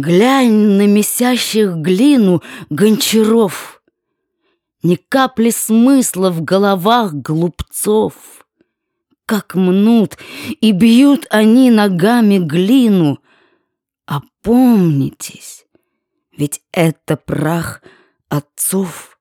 Глянь на месящих глину гончаров, Ни капли смысла в головах глупцов. Как мнут и бьют они ногами глину. Опомнитесь, ведь это прах отцов.